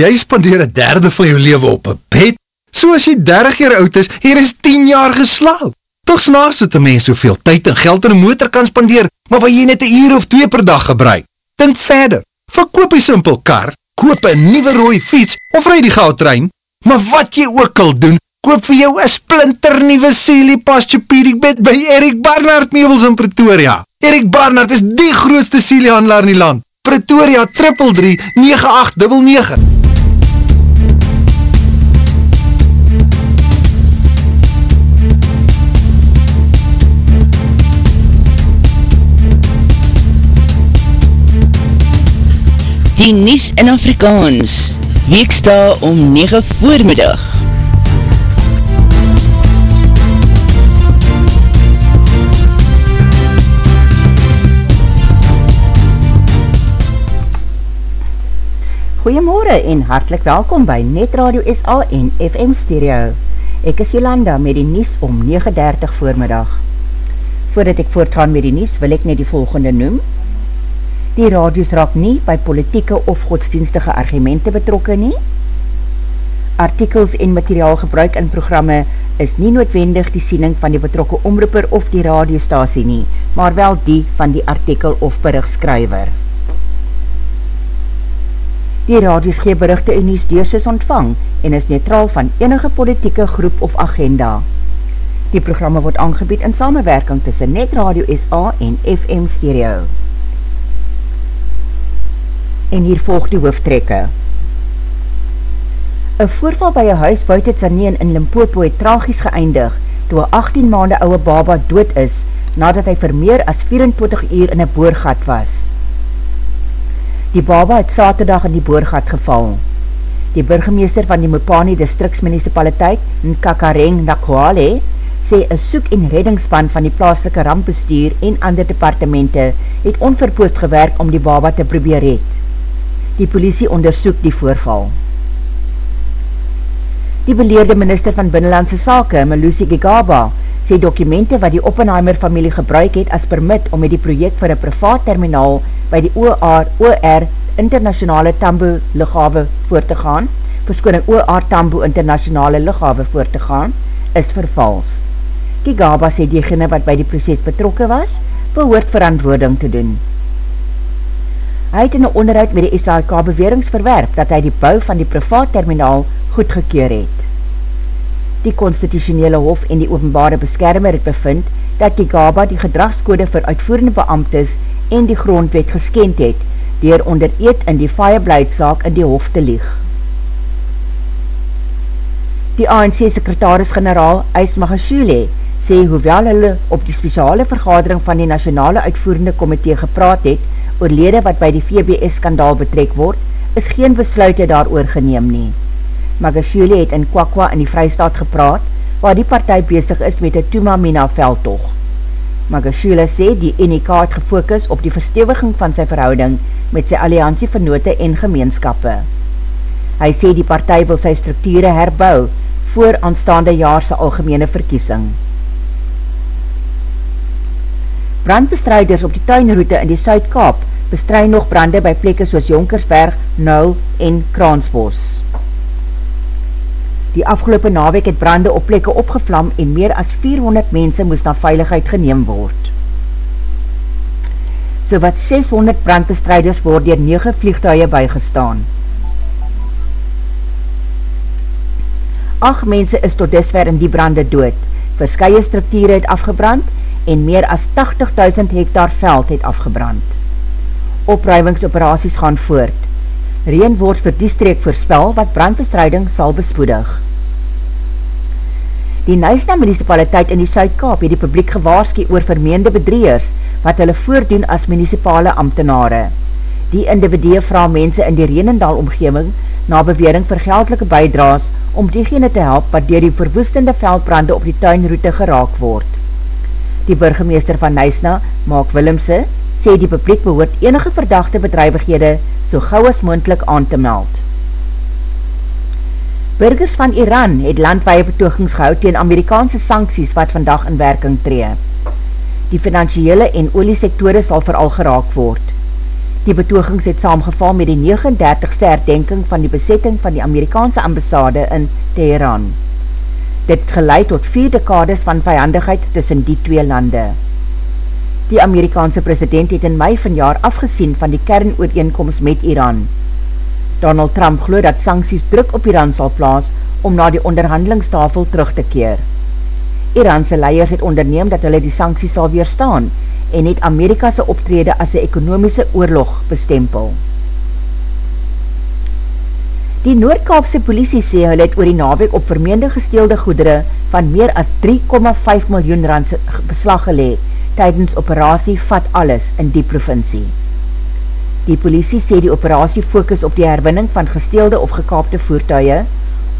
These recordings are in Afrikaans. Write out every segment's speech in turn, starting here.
jy spandeer 'n derde van jou lewe op 'n bed. So as jy 30 jaar oud is, hier is 10 jaar geslaap. Tog snaaks dat 'n mens soveel tyd en geld in 'n motor kan spandeer, maar waar jy net 'n uur of 2 per dag gebruik. Dink verder. Verkoop 'n simpel kar, koop 'n nuwe rooi fiets of ry die goudtrein. Maar wat jy ook al doen, koop vir jou 'n splinter nuwe Sealy Posturepedic bed by Erik Barnard Meubels in Pretoria. Erik Barnard is die grootste Sealy handelaar in die land. Pretoria 333 9899. Die Nies in Afrikaans, weeksta om 9 voormiddag. Goeiemorgen en hartelijk welkom by Net Radio SA en FM Stereo. Ek is Jolanda met die Nies om 9.30 voormiddag. Voordat ek voortgaan met die Nies wil ek net die volgende noem. Die radios raak nie by politieke of godsdienstige argumente betrokken nie. Artikels en materiaal gebruik in programme is nie noodwendig die siening van die betrokke omroeper of die radiostasie nie, maar wel die van die artikel of berichtskrywer. Die radios gee berichte en nies deursis ontvang en is neutraal van enige politieke groep of agenda. Die programme word aangebied in samenwerking tussen Net Radio SA en FM Stereo. En hier volg die hoofdtrekke. Een voorval by een huis buiten Tsaneen in Limpopo het tragies geëindig toe een 18 maande ouwe baba dood is nadat hy vir meer as 24 uur in een boorgat was. Die baba het saterdag in die boorgat geval. Die burgemeester van die Mopani distriksmunicipaliteit, Nkakareng Nakwale, sê een soek- en reddingsspan van die plaaslike rampbestuur en ander departemente het onverpoost gewerk om die baba te probeer red. Die politie onderzoek die voorval. Die beleerde minister van Binnenlandse Sake, Melusi Gigaba, sê dokumente wat die Oppenheimer familie gebruik het as permit om met die project vir een privaat terminaal by die OR, OR Internationale Tambo Lighawe voor te gaan, verskoning OR Tambo Internationale Lighawe voor te gaan, is vervals. Kigaba sê diegene wat by die proces betrokken was, behoort verantwoording te doen. Hy het in een onderhoud met die SAK beweringsverwerp dat hy die bou van die privaat terminaal goedgekeer het. Die constitutionele hof en die openbare beskermer het bevind dat Kigaba die gedragskode vir uitvoerende beamtes en die grondwet geskend het, dier onder eet in die fireblade-saak in die hof te lieg. Die ANC-sekretaris-generaal Ys Magashule sê hoewel hulle op die speciale vergadering van die Nationale Uitvoerende Komitee gepraat het oor lede wat by die VBS-skandaal betrek word, is geen besluite daar geneem nie. Magashule het in Kwakwa in die Vrystaat gepraat, waar die partij bezig is met die Tumamina veldtocht. Magashula sê die NEK het gefokus op die verstewiging van sy verhouding met sy alliantie vernote en gemeenskappe. Hy sê die partij wil sy structure herbou voor aanstaande jaarse algemene verkiesing. Brandbestrijders op die tuinroute in die Suid-Kaap bestrijd nog brande by plekke soos Jonkersberg, Nuil en Kraansbos. Die afgelopen nawek het brande op plekke opgevlam en meer as 400 mense moes na veiligheid geneem word. So wat 600 brandbestrijders word dier 9 vliegtuie bygestaan. 8 mense is tot disver in die brande dood. Verskye structure het afgebrand en meer as 80.000 hektar veld het afgebrand. Opruimingsoperaties gaan voort. Reen word vir die streek voorspel wat brandbestrijding sal bespoedig. Die Nuisna municipaliteit in die Suid-Kaap het die publiek gewaarski oor vermeende bedreers wat hulle voordoen as municipale ambtenare. Die individue vraag mense in die Reenendaal omgeving na bewering vir geldelike bijdraas om diegene te help wat dier die verwoestende veldbrande op die tuinroute geraak word. Die burgemeester van Nuisna, Mark Willemse, sê die publiek behoort enige verdachte bedrijvighede so gauw as moendlik aan te meld. Burgers van Iran het landwaie betogings gehou tegen Amerikaanse sancties wat vandag in werking tree. Die financiële en oliesektore sal vooral geraak word. Die betogings het saamgeval met die 39ste herdenking van die besetting van die Amerikaanse ambassade in Teheran. Dit geleid tot vier dekades van vijandigheid tussen die twee lande. Die Amerikaanse president het in mei van jaar afgesien van die kernooreenkomst met Iran. Donald Trump glo dat sancties druk op Iran sal plaas om na die onderhandelingstafel terug te keer. Iranse leiers het onderneem dat hulle die sancties sal weerstaan en het Amerikase optrede as een ekonomiese oorlog bestempel. Die Noordkaapse politie sê hulle het oor die naweek op vermeende gesteelde goedere van meer as 3,5 miljoen rand beslag gelee tydens operatie Vat Alles in die provincie. Die politie sê die operatie focus op die herwinning van gesteelde of gekaapte voertuie,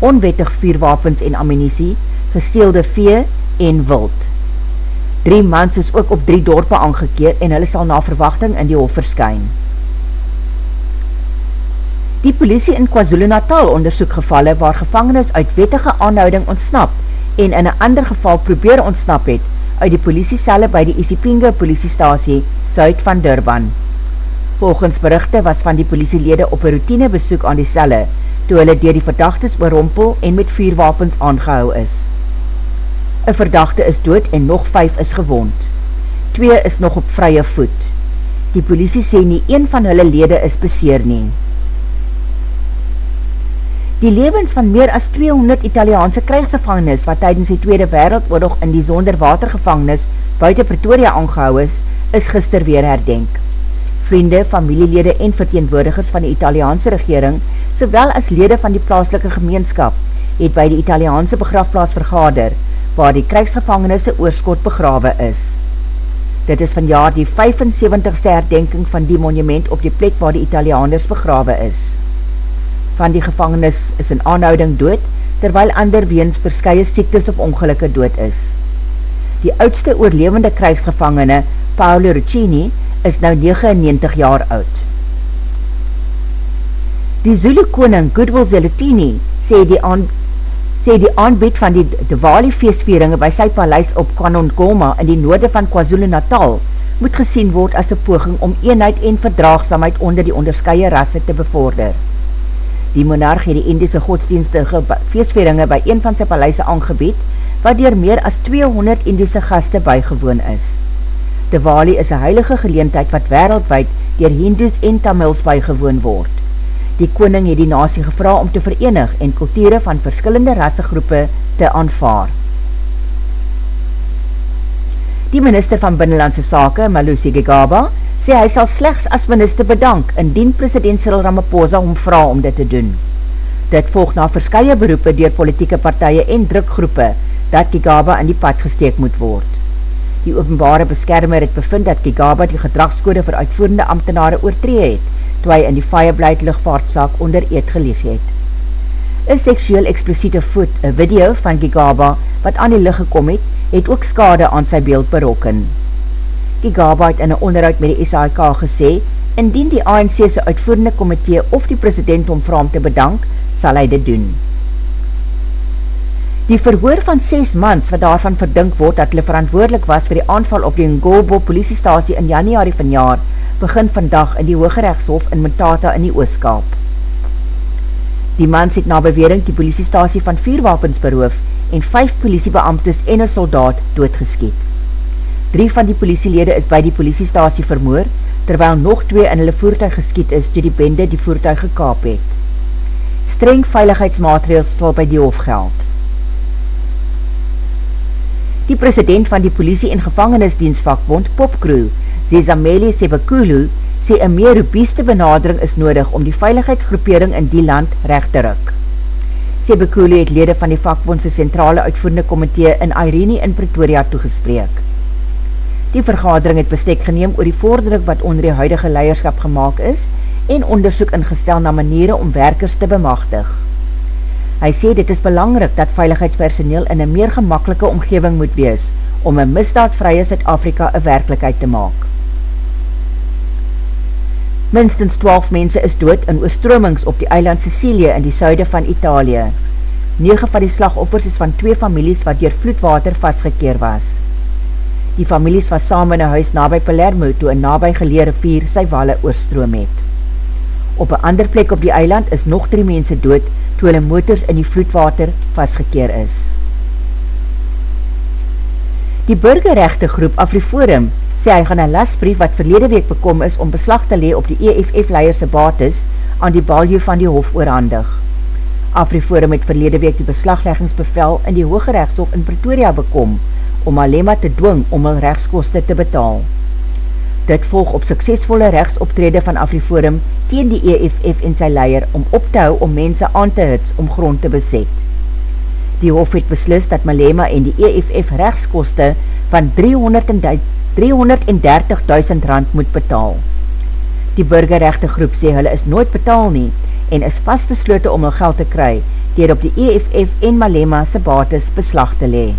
onwettig vuurwapens en ammunisie, gesteelde vee en wild. Drie mans is ook op drie dorpe aangekeer en hulle sal na verwachting in die hof verskyn. Die politie in KwaZulu-Natal onderzoek gevalle waar gevangenis uit wettige aanhouding ontsnap en in een ander geval probeer ontsnap het uit die politiecelle by die Isipinga politiestasie Suid van Durban. Volgens berichte was van die politielede op een routine besoek aan die celle toe hulle dier die verdachtes oorrompel en met vuurwapens aangehou is. Een verdachte is dood en nog vijf is gewond. Twee is nog op vrye voet. Die politie sê nie een van hulle lede is beseer nie. Die levens van meer as 200 Italiaanse krijgsgevangenis wat tydens die Tweede Wereldoorlog in die zonderwatergevangenis buiten Pretoria aangehou is, is gister weer herdenk. Vriende, familielede en verteenwoordigers van die Italiaanse regering, sowel as lede van die plaaslike gemeenskap, het by die Italiaanse begrafplaas vergader, waar die krijgsgevangenisse oorskot begrawe is. Dit is van jaar die 75ste herdenking van die monument op die plek waar die Italianers begrawe is. Van die gevangenis is in aanhouding dood, terwyl ander weens verskye siektes of ongelukke dood is. Die oudste oorlevende krijgsgevangene, Paolo Ruccini, is nou 99 jaar oud. Die Zulu koning Goodwill Zeletini sê die aan sê die aanbied van die Diwali feestveringe by sy paleis op Kwanongoma in die noorde van KwaZulu Natal moet gesien word as een poging om eenheid en verdraagsamheid onder die onderskeie rasse te bevorder. Die monarch het die Indiese godsdienstige feestveringe by een van sy paleise aangebied, wat dier meer as 200 Indiese gaste bygewoon is. Diwali is een heilige geleentheid wat wereldwijd dier Hindoes en Tamils bygewoon word. Die koning het die nasie gevra om te verenig en kulture van verskillende rassegroepe te aanvaar. Die minister van Binnenlandse Sake, Malusi Gigaba, sê hy sal slechts as minister bedank indien president Cyril Ramaphosa om vraag om dit te doen. Dit volg na verskye beroepe dier politieke partije en drukgroepe dat Gigaba in die pad gesteek moet word. Die openbare beskermer het bevind dat Gigaba die gedragskode vir uitvoerende ambtenare oortree het, toe hy in die Fireblade lichtvaartzaak onder eet gelieg het. Een seksueel expliciete voet, een video van Gigaba, wat aan die licht gekom het, het ook skade aan sy beeld berokken. Gigaba het in een onderhoud met die SAIK gesê, indien die ANC'se uitvoerende komitee of die president om vraam te bedank, sal hy dit doen. Die verhoor van 6 mans wat daarvan verdink word dat hulle verantwoordelik was vir die aanval op die Ngolbo politiestasie in januari van jaar, begin vandag in die Hooggerechtshof in Mutata in die Ooskaap. Die mans het na bewering die politiestasie van vier wapens beroof en vijf politiebeamtes en een soldaat doodgeskiet. Drie van die politielede is by die politiestasie vermoor, terwyl nog twee in hulle voertuig geskiet is toe die bende die voertuig gekaap het. Streng veiligheidsmaatregels sal by die hof geld. Die president van die politie en gevangenisdienstvakbond, Popcrew, Zezameli Sebekulu, sê een meer robuuste benadering is nodig om die veiligheidsgroepering in die land recht te ruk. Sebekulu het lede van die vakbondse centrale uitvoerende komitee in Irene in Pretoria toegespreek. Die vergadering het bestek geneem oor die vordering wat onder die huidige leierskap gemaakt is en onderzoek ingestel na maniere om werkers te bemachtig. Hy sê dit is belangrik dat veiligheidspersoneel in een meer gemakkelike omgeving moet wees om een misdaadvrye Zuid-Afrika een werkelijkheid te maak. Minstens 12 mense is dood in oorstromings op die eiland Sicilië in die suide van Italië. 9 van die slagoffers is van twee families wat dier vloedwater vastgekeer was. Die families was saam in een huis na by Palermo toe een nabij geleerde vier sy wale oorstroom het. Op een ander plek op die eiland is nog drie mense dood toe hulle motors in die vloedwater vastgekeer is. Die burgerrechte groep Afriforum sê hy gaan een lasbrief wat verlede week bekom is om beslag te lee op die EFF-leierse bates aan die balje van die hof oorhandig. Afriforum het verlede week die beslagleggingsbevel in die Hoge Rechtshof in Pretoria bekom, om Alema te dwing om hul rechtskoste te betaal. Dit volg op suksesvolle rechtsoptrede van Afriforum teen die EFF en sy leier om op te hou om mense aan te hits om grond te beset. Die hof het beslis dat Malema en die EFF rechtskoste van 330.000 rand moet betaal. Die burgerrechte groep sê hulle is nooit betaal nie en is vastbesloten om hul geld te kry dier op die EFF en Malema se bates beslag te lee.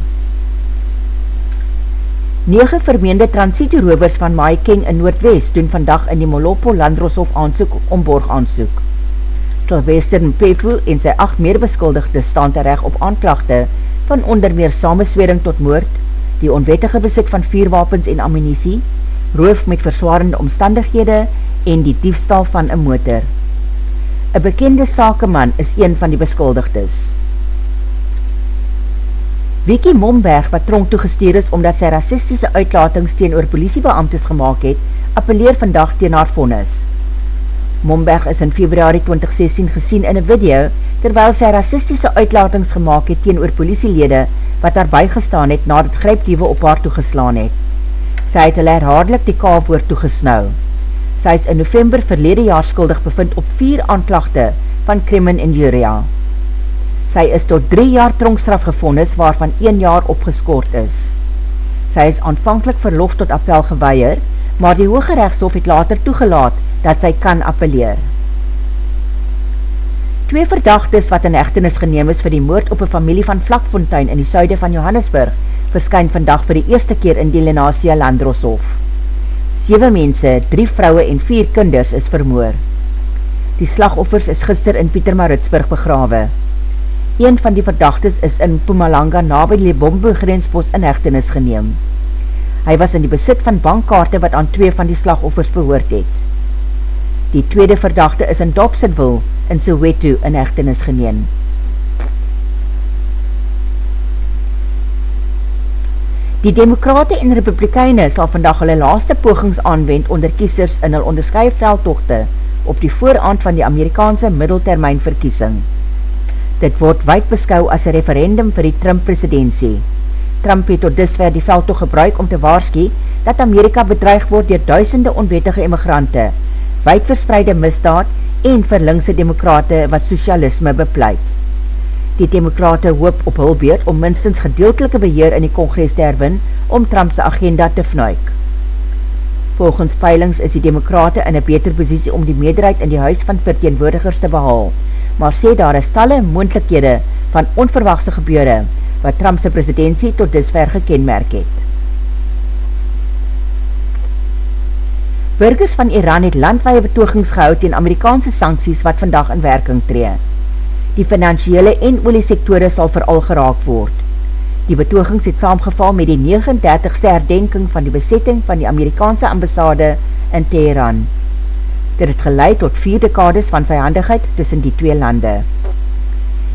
9 vermeende transitierovers van Maikeng in Noordwest doen vandag in die Molopo Landroshof aansoek om borg aansoek. Sylvester Mpefu en sy 8 meerbeskuldigde staan terecht op aanklachte van onder meer samenswering tot moord, die onwettige besit van vierwapens en ammunisie, roof met verswarende omstandighede en die diefstal van een motor. Een bekende sakeman is een van die beskuldigdes. Wiki Momberg, wat tronk toegesteer is omdat sy racistische uitlatings teen oor politiebeamtes gemaakt het, appeleer vandag teen haar vonnis. Momberg is in februari 2016 gesien in een video, terwyl sy racistische uitlatings gemaakt het teen oor politielede wat haar bygestaan het na het grijpdiewe op haar toegeslaan het. Sy het hulle herhaardelik die kaafwoord toegesnauw. Sy is in november verlede jaar skuldig bevind op vier aanklachte van Kremen in Juria. Sy is tot 3 jaar tronkstraf gevondes waarvan 1 jaar opgeskoord is. Sy is aanvankelijk verlof tot appel geweier, maar die Hoge Rechtshof het later toegelaat dat sy kan appeleer. Twee verdachtes wat in echtenis geneem is vir die moord op een familie van Vlakfontein in die suide van Johannesburg, verskyn vandag vir die eerste keer in die Lenasia Landroshof. 7 mense, 3 vrouwe en 4 kinders is vermoor. Die slagoffers is gister in Pieter Maritsburg begrawe. Een van die verdachtes is in Pumalanga na by die Lebombo grenspost in hechtenis geneem. Hy was in die besit van bankkaarte wat aan twee van die slagoffers behoort het. Die tweede verdachte is in Dobsonville in Soweto in hechtenis geneem. Die Demokrate en Republikeine sal vandag hulle laaste pogings aanwend onder kiesers in hul onderskui veldtochte op die vooraand van die Amerikaanse middeltermijn verkiesing. Dit word wijd beskou as een referendum vir die Trump-presidentie. Trump het tot disver die veld toch gebruik om te waarskie dat Amerika bedreig word dier duisende onwettige immigrante, wijd verspreide misdaad en vir linkse demokrate wat socialisme bepleit. Die demokrate hoop op hulbeerd om minstens gedeeltelike beheer in die congres te herwin om Trumpse agenda te fnuik. Volgens peilings is die demokrate in een beter posiesie om die meerderheid in die huis van verteenwoordigers te behaal, maar sê daar is talle moendlikhede van onverwachte gebeure wat Trumpse presidentie tot disver gekenmerk het. Burgers van Iran het landwaie betogings gehoud in Amerikaanse sancties wat vandag in werking tree. Die financiële en oliesektore sal vooral geraak word. Die betogings het saamgeval met die 39ste herdenking van die besetting van die Amerikaanse ambassade in Teheran. Dit het geleid tot vier dekades van vijandigheid tussen die twee lande.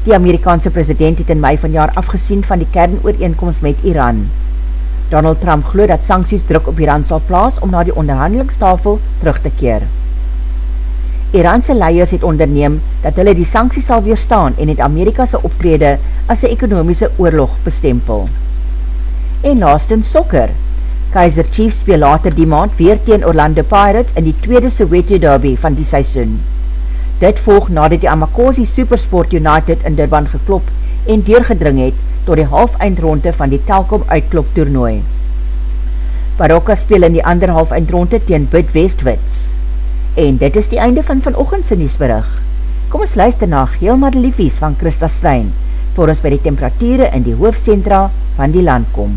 Die Amerikaanse president het in mei van jaar afgesien van die kernooreenkomst met Iran. Donald Trump glo dat sancties druk op Iran sal plaas om na die onderhandelingstafel terug te keer. Iranse leiers het onderneem dat hulle die sancties sal weerstaan en het Amerikase optrede as een ekonomiese oorlog bestempel. En laastens sokker. Kaiser Chiefs speel later die maand weer teen Orlando Pirates in die tweede Soweto derby van die seisoen. Dit volg nadat die Amakosi Supersport United in Durban geklop en deurgedring het door die half-eindronde van die Telkom uitklop toernooi. Baroka speel in die ander half-eindronde teen Bid Westwits. En dit is die einde van vanochtendse nieuwsberig. Kom ons luister na Geelmar Liefies van Christa Stein, voor ons by die temperatuurde in die hoofdcentra van die land kom.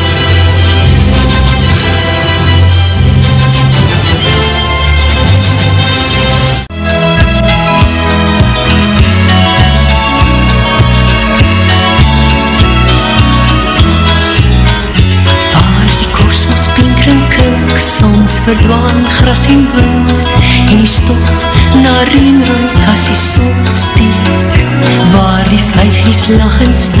lachens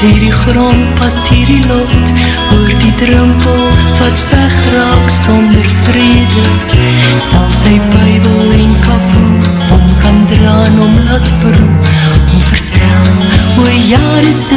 Hierdie grondpad, hierdie lot Oor die drumpel wat wegraak sonder vrede. Sal sy bybel en kapoe Om kan draan, om laat beroep Om vertel oor jare se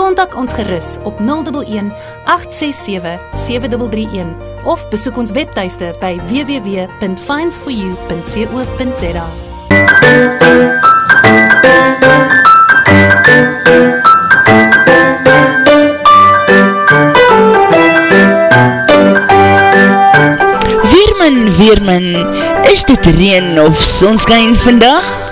Kontak ons gerus op 011 867 7331 of besoek ons webtuiste by www.finds4u.co.za. Weerman, Weerman, is dit reen of sonskijn vandag?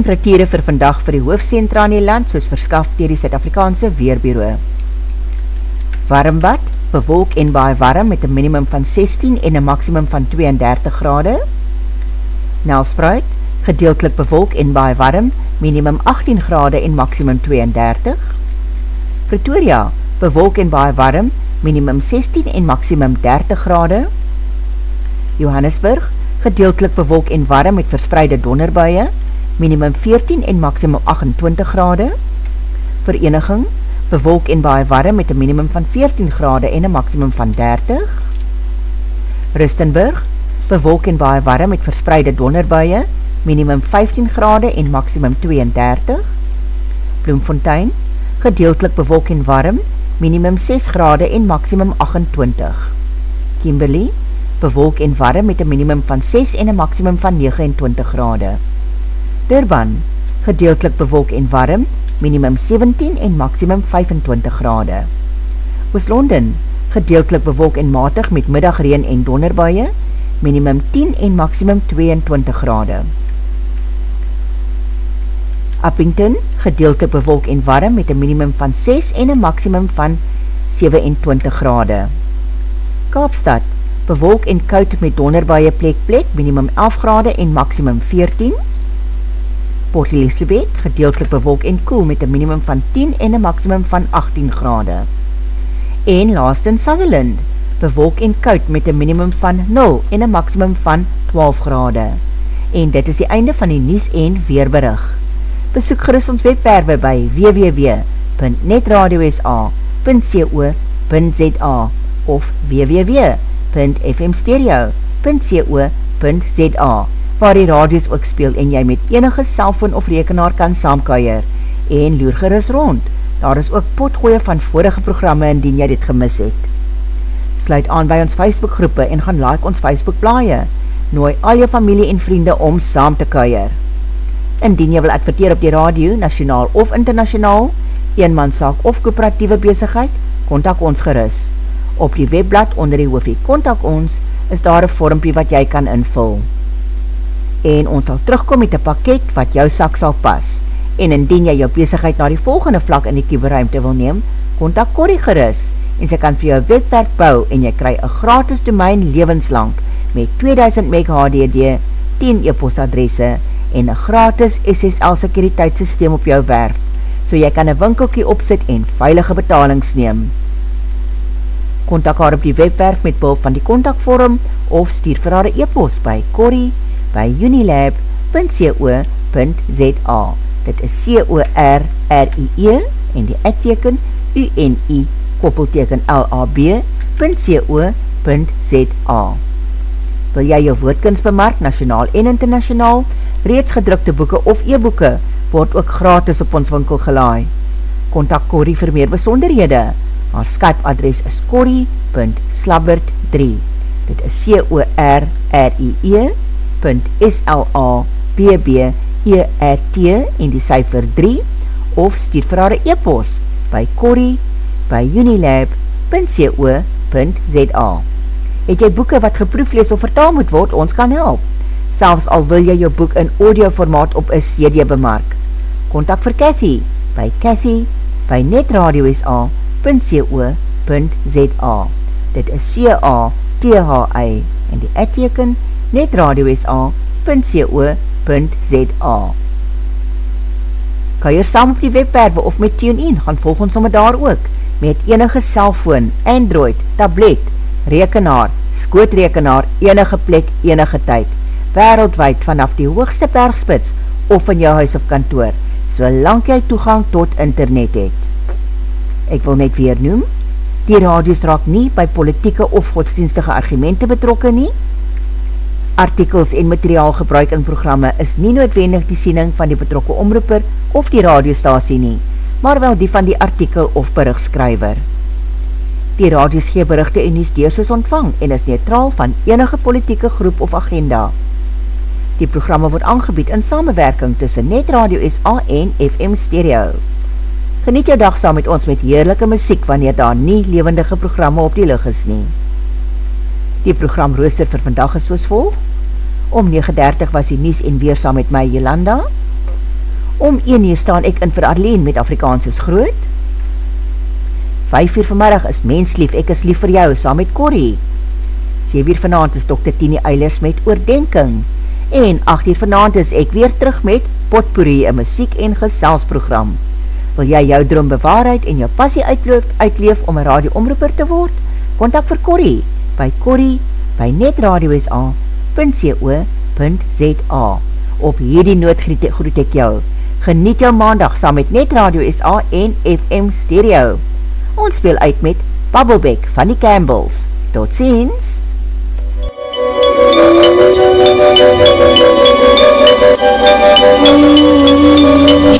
Temperatuur vir vandag vir die hoofdcentra in die land soos verskaf dier die Suid-Afrikaanse Weerbureau. Warmbad, bewolk en baie warm met een minimum van 16 en een maximum van 32 grade. Nelspruit, gedeeltelik bewolk en baie warm, minimum 18 grade en maximum 32. Pretoria, bewolk en baie warm, minimum 16 en maximum 30 grade. Johannesburg, gedeeltelik bewolk en warm met verspreide donderbuie, minimum 14 en maximum 28 grade. Vereniging, bewolk en baie warm met een minimum van 14 grade en een maximum van 30. Rustenburg, bewolk en baie warm met verspreide donderbuie, minimum 15 grade en maximum 32. Bloemfontein, gedeeltelik bewolk en warm, minimum 6 grade en maximum 28. Kimberley, bewolk en warm met een minimum van 6 en een maximum van 29 grade. Durban, gedeeltelik bewolk en warm, minimum 17 en maximum 25 grade. Oost-London, gedeeltelik bewolk en matig met middagreen en donderbuie, minimum 10 en maximum 22 grade. Uppington, gedeeltelik bewolk en warm met een minimum van 6 en een maximum van 27 grade. Kaapstad, bewolk en koud met donderbuie plek plek, minimum 11 grade en maximum 14. Port Elizabeth, gedeeltelik bewolk en koel met een minimum van 10 en een maximum van 18 grade. En laatst in Sutherland, bewolk en koud met een minimum van 0 en een maximum van 12 grade. En dit is die einde van die Nies en Weerberig. Besoek gerust ons webwerwe by www.netradiosa.co.za of www.fmstereo.co.za waar die radios ook speel en jy met enige cellfoon of rekenaar kan saamkuier en loer gerust rond. Daar is ook potgooie van vorige programme indien jy dit gemis het. Sluit aan by ons Facebook groepe en gaan like ons Facebook blaie. Nooi al jou familie en vriende om saam te kuier. Indien jy wil adverteer op die radio, nationaal of internationaal, eenmanszaak of kooperatieve bezigheid, kontak ons geris. Op die webblad onder die hoofie kontak ons, is daar een vormpie wat jy kan invul. En ons sal terugkom met een pakket wat jou sak sal pas. En indien jy jou bezigheid na die volgende vlak in die kieberuimte wil neem, kontak Corrie geris en sy kan vir jou webwerk bou en jy kry een gratis domein levenslang met 2000 meg HDD, 10 e-post adresse en een gratis SSL sekuriteitssysteem op jou werf, so jy kan een winkelkie opzet en veilige betalings neem. Contact haar op die webwerf met behulp van die contactvorm of stuur vir haar e-post by corrie by unilab.co.za Dit is C-O-R-R-I-E en die ekteken U-N-I koppelteken L-A-B.co.za Wil jy jou woordkens bemark, nationaal en internationaal, reeds gedrukte boeke of e-boeke word ook gratis op ons winkel gelaai. Contact Corrie vir meer besonderhede. Haar Skype adres is corrie.slabbert3 Dit is C-O-R-R-I-E www.slaabbt en die cijfer 3 of stuur vir haar e-post by corrie by unilab.co.za Het jy boeken wat geproeflees of vertaal moet word, ons kan help. Selfs al wil jy jou boek in audioformaat op een CD bemark. Contact vir Cathy by Cathy by netradiosa.co.za Dit is C-A-T-H-I en die uitteken 3 net radiosa.co.za Kuier saam op die webperwe of met TuneIn, gaan volg ons sommer daar ook, met enige cellfoon, Android, tablet, rekenaar, skootrekenaar, enige plek, enige tyd, wereldwijd vanaf die hoogste bergspits of in jou huis of kantoor, solank jy toegang tot internet het. Ek wil net weer noem, die radios raak nie by politieke of godsdienstige argumente betrokke nie, Artikels en materiaal gebruik in programme is nie noodwendig die siening van die betrokke omroeper of die radiostasie nie, maar wel die van die artikel of berichtskryver. Die radios gee berichte en nie steers soos ontvang en is neutraal van enige politieke groep of agenda. Die programme word aangebied in samenwerking tussen Net Radio SA en FM Stereo. Geniet jou dag saam met ons met heerlijke muziek wanneer daar nie levendige programme op die lig is nie. Die program rooster vir vandag is soos volg. Om 9.30 was die Nies en weer saam met my Jolanda. Om 1 uur staan ek in vir Arlene met Afrikaans is groot. 5 uur vanmiddag is Mens lief, ek is lief vir jou saam met Corrie. 7 uur vanavond is Dr. Tini Eilers met Oordenking. En 8 uur vanavond is ek weer terug met Potpourri, een muziek en geselsprogram. Wil jy jou droom bewaarheid en jou passie uitleef, uitleef om een radioomroeper te word? Contact vir Corrie by Corrie by netradiosa.co.za Op hierdie noot groet ek jou. Geniet jou maandag saam met Net Radio SA en FM Stereo. Ons speel uit met Bubblebeck van die Campbells. Tot ziens! You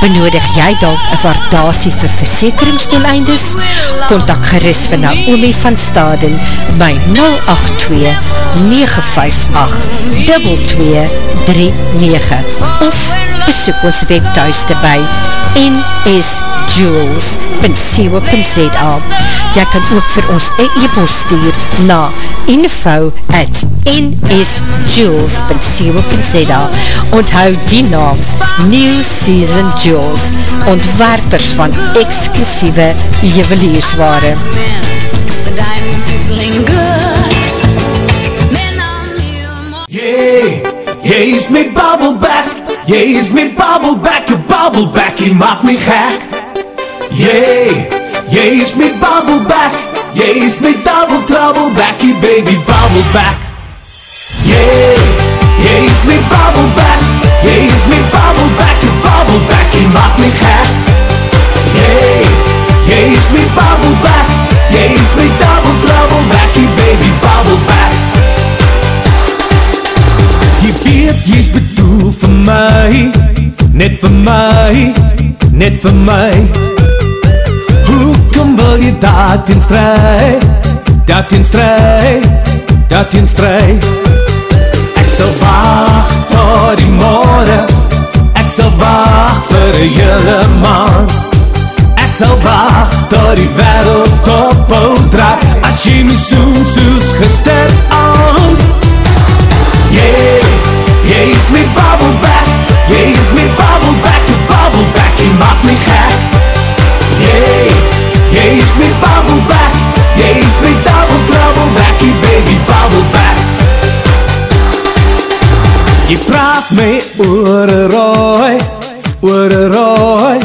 Benodig jy dalk een waardasie vir versekeringsdoeleindes? Contact gerust vir Naomi van Staden by 082-958-2239 of besoek ons webthuiste by nsjewels.co.za Jy kan ook vir ons e-post stuur na info at nsjewels.co.za Onthou die naam New Season Jewels ontwerpers van exclusieve juweliersware Yeah, yeah, is my bubble back Yeah, is my bubble back, je bubble back, je maakt me gek. Yeah, yeah, is my bubble back Yeah, is my double trouble back, je baby bubble back Yeah, yeah, is my bubble back Yeah, is my is my bubble back. Yeah, is my double trouble back, je baby bubble back. Jy weet jy is bedoel vir my Net vir my Net vir my. Hoekom wil jy daarteen stry Daarteen stry Daarteen stry? Ek sal wacht tot die morgen Ek sal wacht vir die hele maand Ek sal wacht tot die wereld op As jy my soen soos gister aan Yeah, yeah, is my bubble back. Yeah, is my bubble back Je bubble back, je maakt me gek Yeah, yeah, is my bubble back. Yeah, is my double trouble back Je baby bubble back. Je praat my oor een rooi Oor een rooi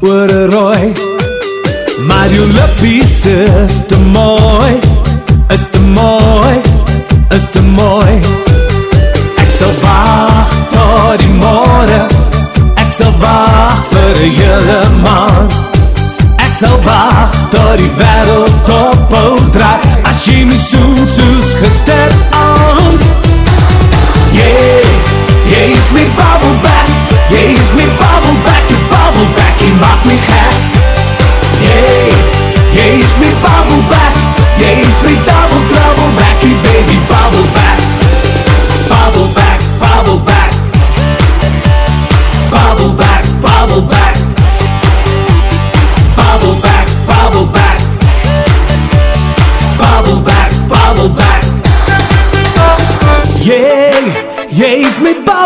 Oor een rooi is te mooi Is te mooi Is te mooi. Ek sal wacht tot die morgen Ek sal wacht vir die hele maand. Ek sal wacht tot die wereld op hou draai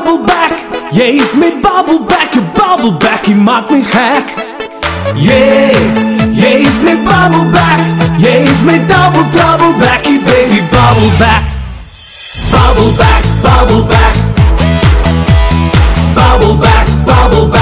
bubble back. Yeah, is my bubble back Je bubble back, je maakt me gek Yeah, yeah, is my bubble back. Yeah, is my double trouble back Je baby bubble back. Bubble back, bubble back. Bubble back, bubble back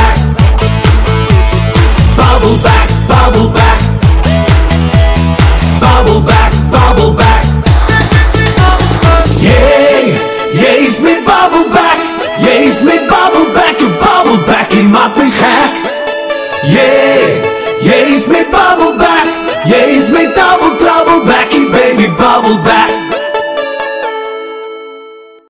maakt me Yeah, je is bubble back. Je is made double trouble backy baby bubble